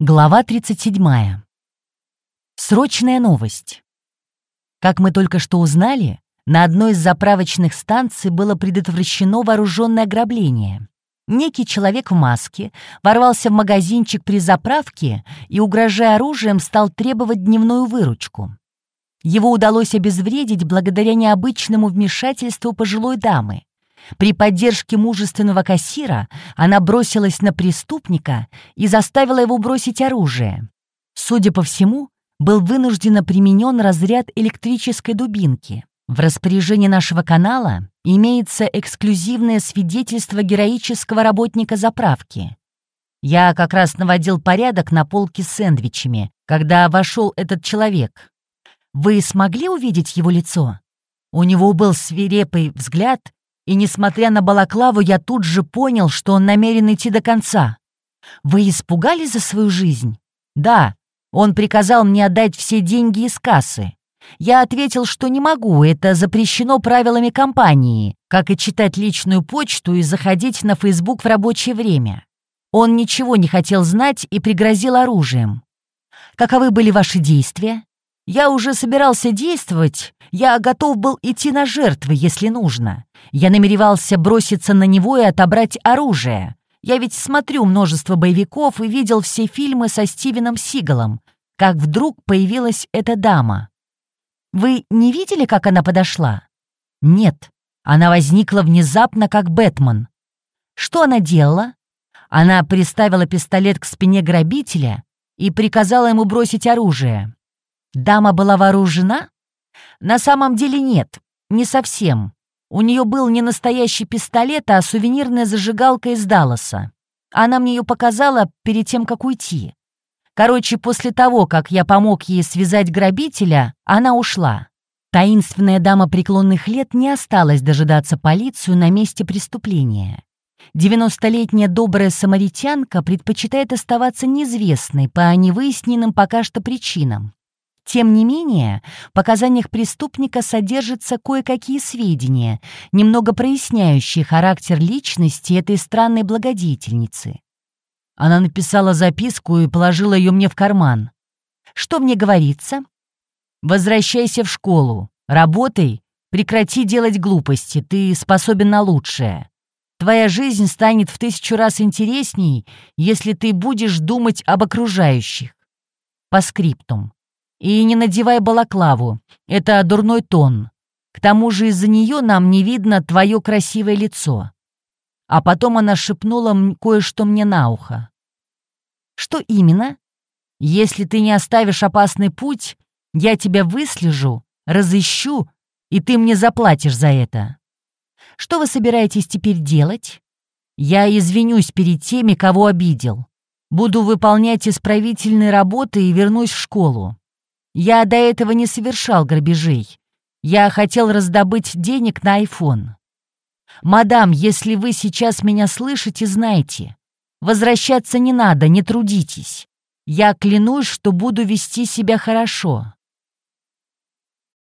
Глава 37. Срочная новость. Как мы только что узнали, на одной из заправочных станций было предотвращено вооруженное ограбление. Некий человек в маске ворвался в магазинчик при заправке и, угрожая оружием, стал требовать дневную выручку. Его удалось обезвредить благодаря необычному вмешательству пожилой дамы. При поддержке мужественного кассира она бросилась на преступника и заставила его бросить оружие. Судя по всему, был вынужденно применен разряд электрической дубинки. В распоряжении нашего канала имеется эксклюзивное свидетельство героического работника заправки. Я как раз наводил порядок на полке с сэндвичами, когда вошел этот человек. Вы смогли увидеть его лицо? У него был свирепый взгляд и, несмотря на балаклаву, я тут же понял, что он намерен идти до конца. Вы испугались за свою жизнь? Да, он приказал мне отдать все деньги из кассы. Я ответил, что не могу, это запрещено правилами компании, как и читать личную почту и заходить на Facebook в рабочее время. Он ничего не хотел знать и пригрозил оружием. Каковы были ваши действия? Я уже собирался действовать, я готов был идти на жертвы, если нужно. Я намеревался броситься на него и отобрать оружие. Я ведь смотрю множество боевиков и видел все фильмы со Стивеном Сигалом. Как вдруг появилась эта дама. Вы не видели, как она подошла? Нет, она возникла внезапно, как Бэтмен. Что она делала? Она приставила пистолет к спине грабителя и приказала ему бросить оружие. Дама была вооружена? На самом деле нет, не совсем. У нее был не настоящий пистолет, а сувенирная зажигалка из Далласа. Она мне ее показала перед тем, как уйти. Короче, после того, как я помог ей связать грабителя, она ушла. Таинственная дама преклонных лет не осталась дожидаться полицию на месте преступления. Девяностолетняя добрая самаритянка предпочитает оставаться неизвестной по невыясненным пока что причинам. Тем не менее, в показаниях преступника содержатся кое-какие сведения, немного проясняющие характер личности этой странной благодетельницы. Она написала записку и положила ее мне в карман. «Что мне говорится?» «Возвращайся в школу, работай, прекрати делать глупости, ты способен на лучшее. Твоя жизнь станет в тысячу раз интересней, если ты будешь думать об окружающих». По скриптум. И не надевай балаклаву, это дурной тон. К тому же из-за нее нам не видно твое красивое лицо». А потом она шепнула кое-что мне на ухо. «Что именно? Если ты не оставишь опасный путь, я тебя выслежу, разыщу, и ты мне заплатишь за это. Что вы собираетесь теперь делать? Я извинюсь перед теми, кого обидел. Буду выполнять исправительные работы и вернусь в школу. Я до этого не совершал грабежей. Я хотел раздобыть денег на айфон. Мадам, если вы сейчас меня слышите, знайте. Возвращаться не надо, не трудитесь. Я клянусь, что буду вести себя хорошо.